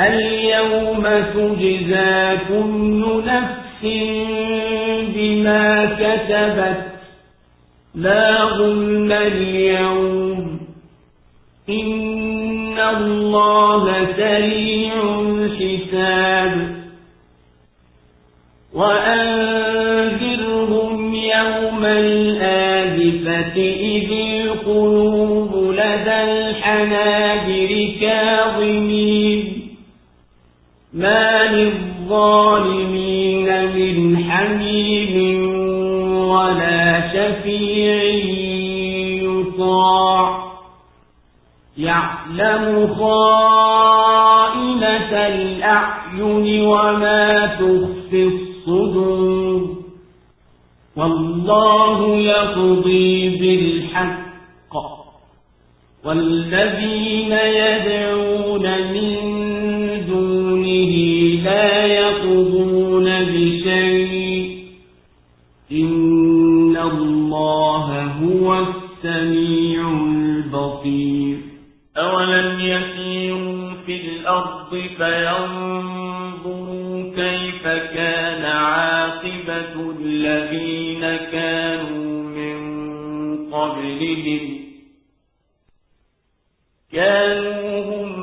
اليوم تجزى كل نفس بما كتبت لا ظلم اليوم. إن الله سريع الحساب. وأنذرهم يوم الآذفة إذ القلوب لدى الحناجر كاظمين. ما للظالمين من حميم ولا شفيع يطاع يعلم خائنة الأعين وما تخفي الصدور والله يقضي بالحق والذين يدعون من دونه لا يقضون بشيء إن الله هو السميع أولم يسيروا في الأرض فينظروا كيف كان عاقبة الذين كانوا من قبلهم كانوا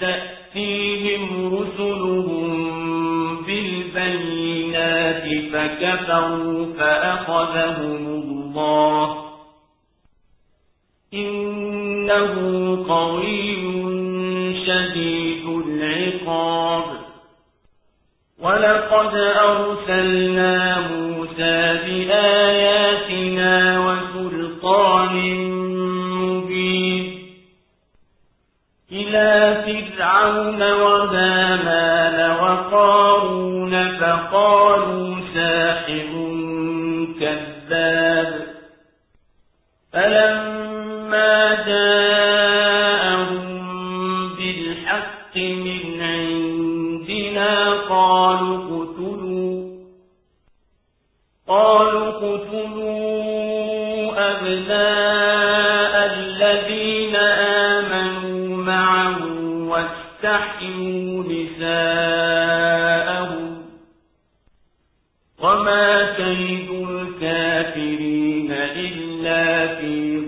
تأتيهم رسلهم بالبينات فكفروا فأخذهم الله. إنه قوي شديد العقاب. ولقد أرسلنا موسى بآياتنا فرعون وهامان وقارون فقالوا ساحر كذاب. فلما جاءهم بالحق من عندنا قالوا قتلوا قالوا قتلوا أبناء الذين واستحيوا نساءهم وما كيد الكافرين إلا في